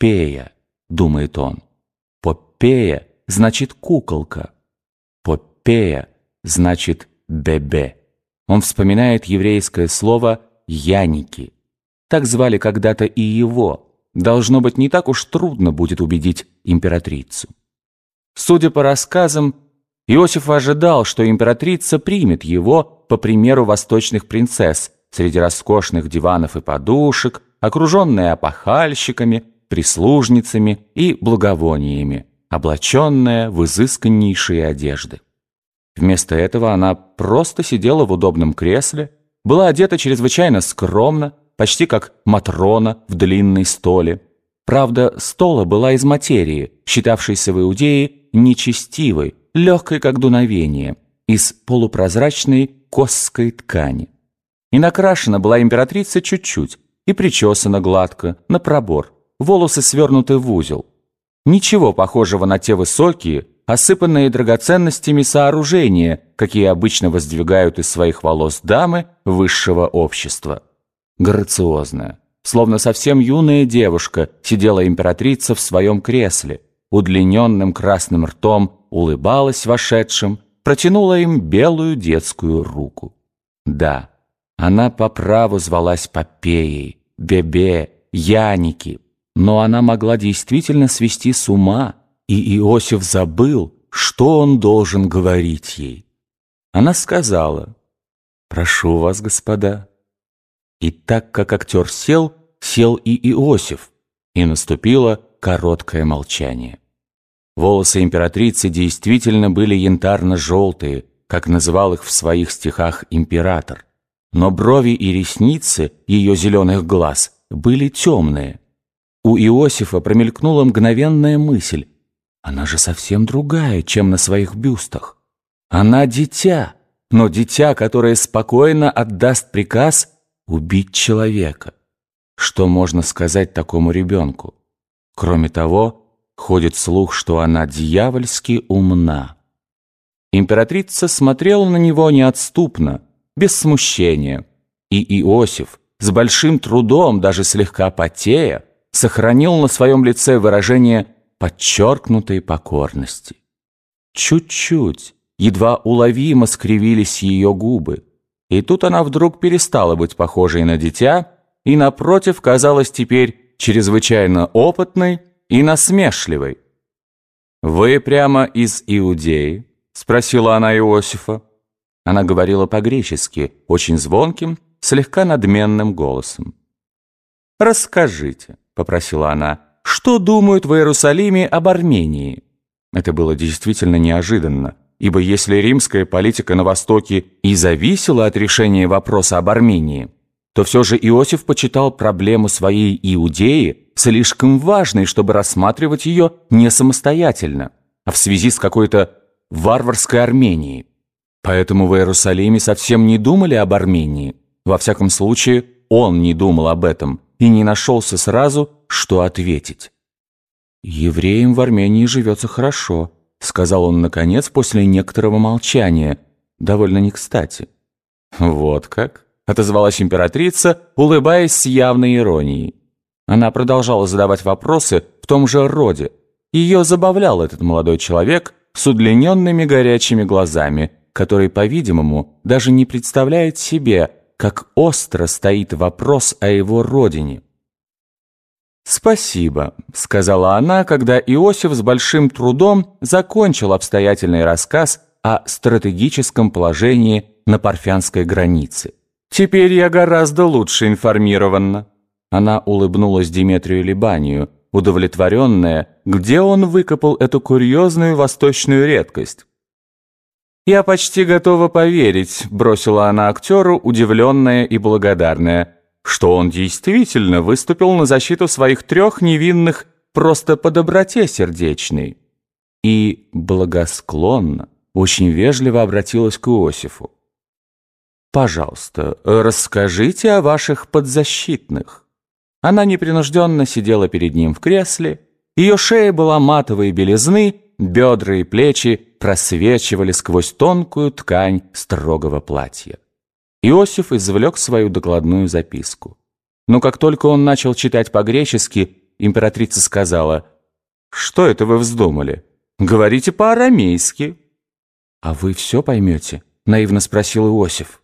Попея, думает он. Попея значит куколка. Попея значит бебе. Он вспоминает еврейское слово «яники». Так звали когда-то и его. Должно быть, не так уж трудно будет убедить императрицу. Судя по рассказам, Иосиф ожидал, что императрица примет его по примеру восточных принцесс среди роскошных диванов и подушек, окруженная опахальщиками, прислужницами и благовониями, облаченная в изысканнейшие одежды. Вместо этого она просто сидела в удобном кресле, была одета чрезвычайно скромно, почти как Матрона в длинной столе. Правда, стола была из материи, считавшейся в Иудее нечестивой, легкой как дуновение, из полупрозрачной косской ткани. И накрашена была императрица чуть-чуть, и причесана гладко, на пробор, волосы свернуты в узел. Ничего похожего на те высокие, осыпанные драгоценностями сооружения, какие обычно воздвигают из своих волос дамы высшего общества. Грациозная, словно совсем юная девушка, сидела императрица в своем кресле, удлиненным красным ртом улыбалась вошедшим, протянула им белую детскую руку. Да, она по праву звалась Попеей, Бебе, Яники, но она могла действительно свести с ума, и Иосиф забыл, что он должен говорить ей. Она сказала, «Прошу вас, господа». И так как актер сел, сел и Иосиф, и наступило короткое молчание. Волосы императрицы действительно были янтарно-желтые, как называл их в своих стихах император. Но брови и ресницы ее зеленых глаз были темные. У Иосифа промелькнула мгновенная мысль. Она же совсем другая, чем на своих бюстах. Она дитя, но дитя, которое спокойно отдаст приказ убить человека. Что можно сказать такому ребенку? Кроме того, ходит слух, что она дьявольски умна. Императрица смотрела на него неотступно, без смущения, и Иосиф, с большим трудом, даже слегка потея, сохранил на своем лице выражение подчеркнутой покорности. Чуть-чуть, едва уловимо скривились ее губы, и тут она вдруг перестала быть похожей на дитя и, напротив, казалась теперь чрезвычайно опытной и насмешливой. «Вы прямо из Иудеи?» — спросила она Иосифа. Она говорила по-гречески, очень звонким, слегка надменным голосом. «Расскажите», — попросила она, — «что думают в Иерусалиме об Армении?» Это было действительно неожиданно, ибо если римская политика на Востоке и зависела от решения вопроса об Армении, то все же Иосиф почитал проблему своей Иудеи слишком важной, чтобы рассматривать ее не самостоятельно, а в связи с какой-то варварской Арменией. Поэтому в Иерусалиме совсем не думали об Армении. Во всяком случае, он не думал об этом и не нашелся сразу, что ответить. «Евреям в Армении живется хорошо», — сказал он, наконец, после некоторого молчания, довольно не кстати. «Вот как?» — отозвалась императрица, улыбаясь с явной иронией. Она продолжала задавать вопросы в том же роде. Ее забавлял этот молодой человек с удлиненными горячими глазами, который, по-видимому, даже не представляет себе, как остро стоит вопрос о его родине. «Спасибо», — сказала она, когда Иосиф с большим трудом закончил обстоятельный рассказ о стратегическом положении на Парфянской границе. «Теперь я гораздо лучше информирована». Она улыбнулась Диметрию Либанию, удовлетворенная, где он выкопал эту курьезную восточную редкость. «Я почти готова поверить», — бросила она актеру, удивленная и благодарная, что он действительно выступил на защиту своих трех невинных просто по доброте сердечной. И благосклонно, очень вежливо обратилась к Иосифу. «Пожалуйста, расскажите о ваших подзащитных». Она непринужденно сидела перед ним в кресле, ее шея была матовой белизны, бедра и плечи просвечивали сквозь тонкую ткань строгого платья. Иосиф извлек свою докладную записку. Но как только он начал читать по-гречески, императрица сказала, «Что это вы вздумали? Говорите по-арамейски». «А вы все поймете?» — наивно спросил Иосиф.